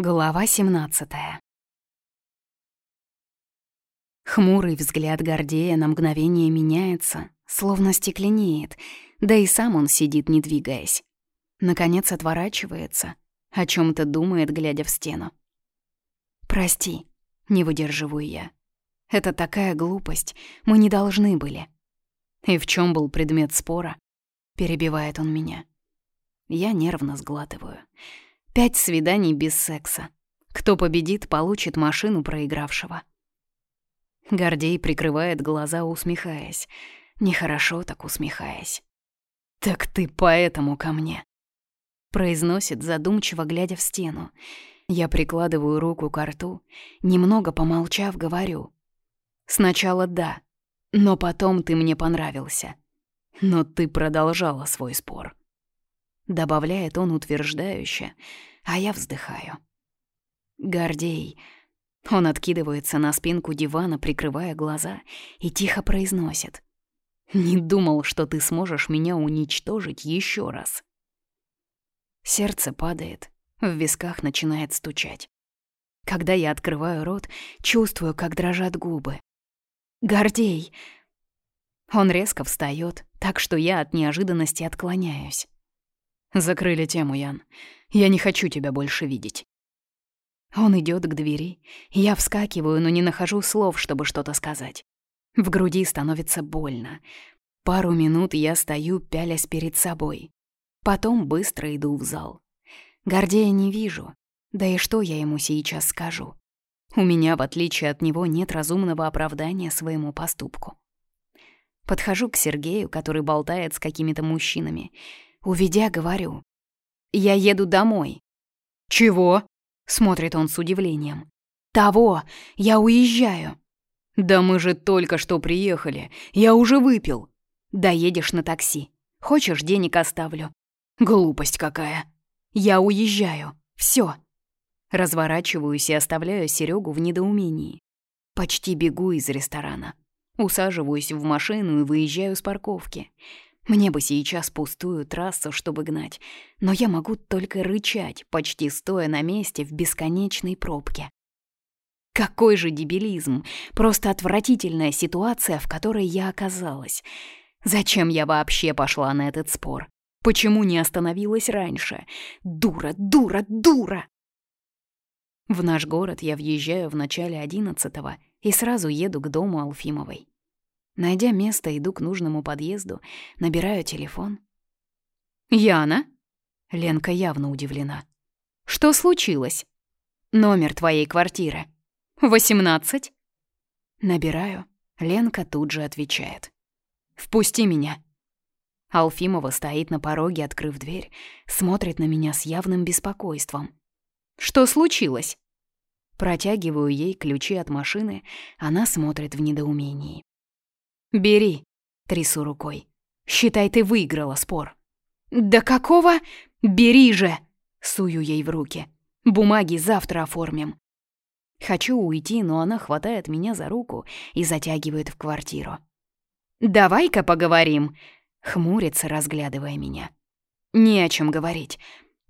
Глава 17 Хмурый взгляд Гордея на мгновение меняется, словно стекленеет, да и сам он сидит, не двигаясь. Наконец отворачивается, о чем то думает, глядя в стену. «Прости», — не выдерживаю я. «Это такая глупость, мы не должны были». «И в чем был предмет спора?» — перебивает он меня. Я нервно сглатываю. Пять свиданий без секса. Кто победит, получит машину проигравшего. Гордей прикрывает глаза, усмехаясь. Нехорошо так усмехаясь. «Так ты поэтому ко мне», — произносит, задумчиво глядя в стену. Я прикладываю руку к рту, немного помолчав, говорю. «Сначала да, но потом ты мне понравился. Но ты продолжала свой спор». Добавляет он утверждающе, а я вздыхаю. Гордей. Он откидывается на спинку дивана, прикрывая глаза, и тихо произносит. «Не думал, что ты сможешь меня уничтожить еще раз». Сердце падает, в висках начинает стучать. Когда я открываю рот, чувствую, как дрожат губы. «Гордей!» Он резко встает, так что я от неожиданности отклоняюсь. Закрыли тему, Ян. Я не хочу тебя больше видеть. Он идет к двери. Я вскакиваю, но не нахожу слов, чтобы что-то сказать. В груди становится больно. Пару минут я стою, пялясь перед собой. Потом быстро иду в зал. Гордея не вижу. Да и что я ему сейчас скажу? У меня, в отличие от него, нет разумного оправдания своему поступку. Подхожу к Сергею, который болтает с какими-то мужчинами. Уведя, говорю. «Я еду домой». «Чего?» — смотрит он с удивлением. «Того! Я уезжаю!» «Да мы же только что приехали. Я уже выпил». «Доедешь на такси. Хочешь, денег оставлю?» «Глупость какая!» «Я уезжаю. Все. Разворачиваюсь и оставляю Серегу в недоумении. Почти бегу из ресторана. Усаживаюсь в машину и выезжаю с парковки. Мне бы сейчас пустую трассу, чтобы гнать, но я могу только рычать, почти стоя на месте в бесконечной пробке. Какой же дебилизм! Просто отвратительная ситуация, в которой я оказалась. Зачем я вообще пошла на этот спор? Почему не остановилась раньше? Дура, дура, дура! В наш город я въезжаю в начале одиннадцатого и сразу еду к дому Алфимовой. Найдя место, иду к нужному подъезду, набираю телефон. «Яна?» Ленка явно удивлена. «Что случилось?» «Номер твоей квартиры». «Восемнадцать?» Набираю. Ленка тут же отвечает. «Впусти меня». Алфимова стоит на пороге, открыв дверь, смотрит на меня с явным беспокойством. «Что случилось?» Протягиваю ей ключи от машины, она смотрит в недоумении. «Бери», — трясу рукой. «Считай, ты выиграла спор». «Да какого? Бери же!» — сую ей в руки. «Бумаги завтра оформим». Хочу уйти, но она хватает меня за руку и затягивает в квартиру. «Давай-ка поговорим», — хмурится, разглядывая меня. «Не о чем говорить.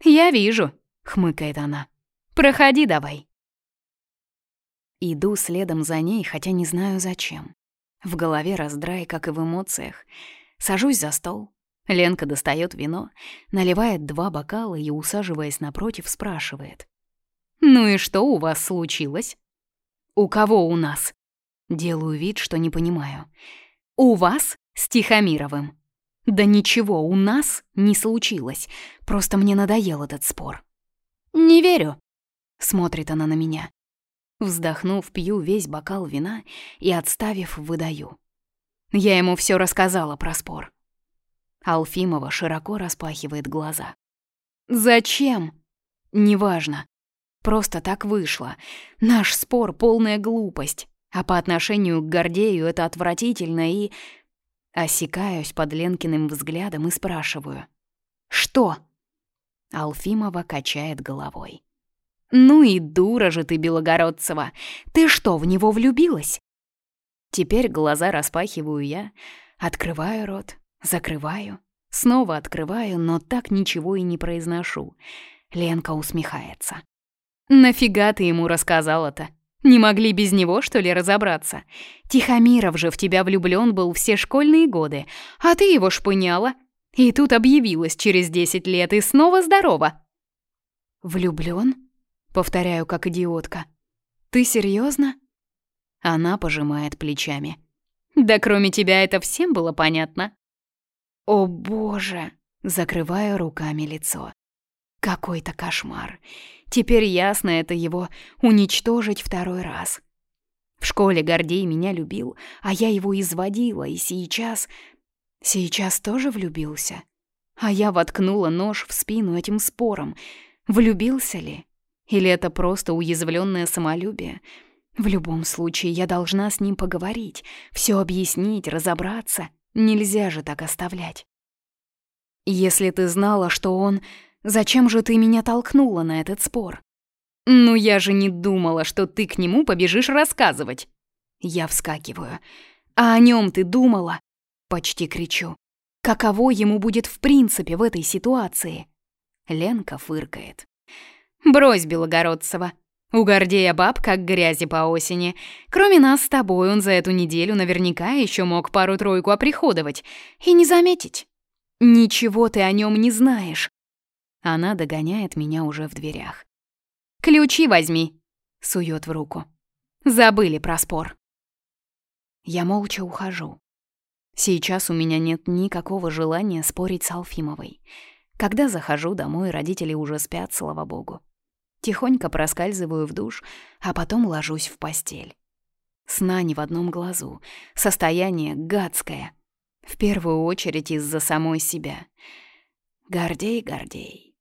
Я вижу», — хмыкает она. «Проходи давай». Иду следом за ней, хотя не знаю зачем. В голове раздрай, как и в эмоциях. Сажусь за стол. Ленка достает вино, наливает два бокала и, усаживаясь напротив, спрашивает. «Ну и что у вас случилось?» «У кого у нас?» Делаю вид, что не понимаю. «У вас с Тихомировым». «Да ничего у нас не случилось. Просто мне надоел этот спор». «Не верю», — смотрит она на меня. Вздохнув, пью весь бокал вина и, отставив, выдаю. Я ему все рассказала про спор. Алфимова широко распахивает глаза. «Зачем?» «Неважно. Просто так вышло. Наш спор — полная глупость. А по отношению к Гордею это отвратительно и...» Осекаюсь под Ленкиным взглядом и спрашиваю. «Что?» Алфимова качает головой. «Ну и дура же ты, Белогородцева! Ты что, в него влюбилась?» Теперь глаза распахиваю я, открываю рот, закрываю, снова открываю, но так ничего и не произношу. Ленка усмехается. Нафига ты ему рассказала-то? Не могли без него, что ли, разобраться? Тихомиров же в тебя влюблён был все школьные годы, а ты его шпыняла. И тут объявилась через десять лет и снова здорова. Влюблён? Повторяю, как идиотка. Ты серьёзно? Она пожимает плечами. Да кроме тебя это всем было понятно. О боже, закрываю руками лицо. Какой-то кошмар. Теперь ясно это его уничтожить второй раз. В школе Гордей меня любил, а я его изводила, и сейчас... Сейчас тоже влюбился. А я воткнула нож в спину этим спором. Влюбился ли? Или это просто уязвленное самолюбие? В любом случае, я должна с ним поговорить, все объяснить, разобраться. Нельзя же так оставлять. Если ты знала, что он... Зачем же ты меня толкнула на этот спор? Ну я же не думала, что ты к нему побежишь рассказывать. Я вскакиваю. А о нем ты думала? Почти кричу. Каково ему будет в принципе в этой ситуации? Ленка фыркает. Брось, Белогородцева. У Гордея баб как грязи по осени. Кроме нас с тобой он за эту неделю наверняка еще мог пару-тройку оприходовать. И не заметить. Ничего ты о нем не знаешь. Она догоняет меня уже в дверях. «Ключи возьми!» — сует в руку. «Забыли про спор». Я молча ухожу. Сейчас у меня нет никакого желания спорить с Алфимовой. Когда захожу домой, родители уже спят, слава богу. Тихонько проскальзываю в душ, а потом ложусь в постель. Сна не в одном глазу, состояние гадское. В первую очередь из-за самой себя. Гордей, Гордей.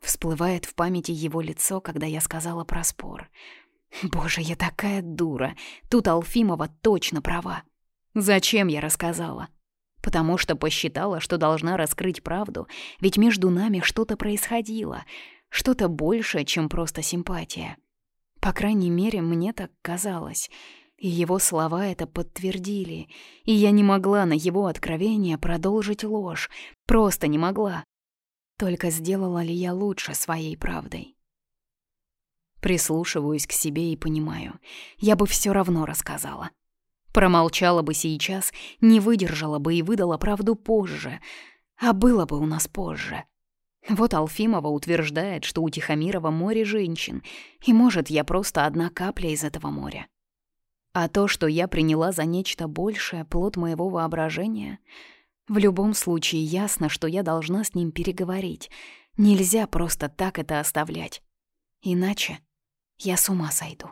Всплывает в памяти его лицо, когда я сказала про спор. Боже, я такая дура. Тут Алфимова точно права. Зачем я рассказала? Потому что посчитала, что должна раскрыть правду, ведь между нами что-то происходило, что-то большее, чем просто симпатия. По крайней мере, мне так казалось. И его слова это подтвердили, и я не могла на его откровение продолжить ложь, просто не могла. Только сделала ли я лучше своей правдой? Прислушиваюсь к себе и понимаю, я бы все равно рассказала. Промолчала бы сейчас, не выдержала бы и выдала правду позже. А было бы у нас позже. Вот Алфимова утверждает, что у Тихомирова море женщин, и, может, я просто одна капля из этого моря. А то, что я приняла за нечто большее, плод моего воображения — в любом случае ясно, что я должна с ним переговорить. Нельзя просто так это оставлять. Иначе я с ума сойду.